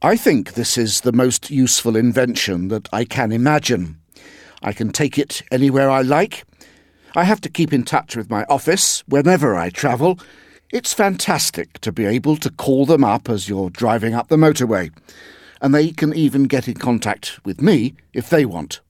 I think this is the most useful invention that I can imagine. I can take it anywhere I like. I have to keep in touch with my office whenever I travel. It's fantastic to be able to call them up as you're driving up the motorway. And they can even get in contact with me if they want.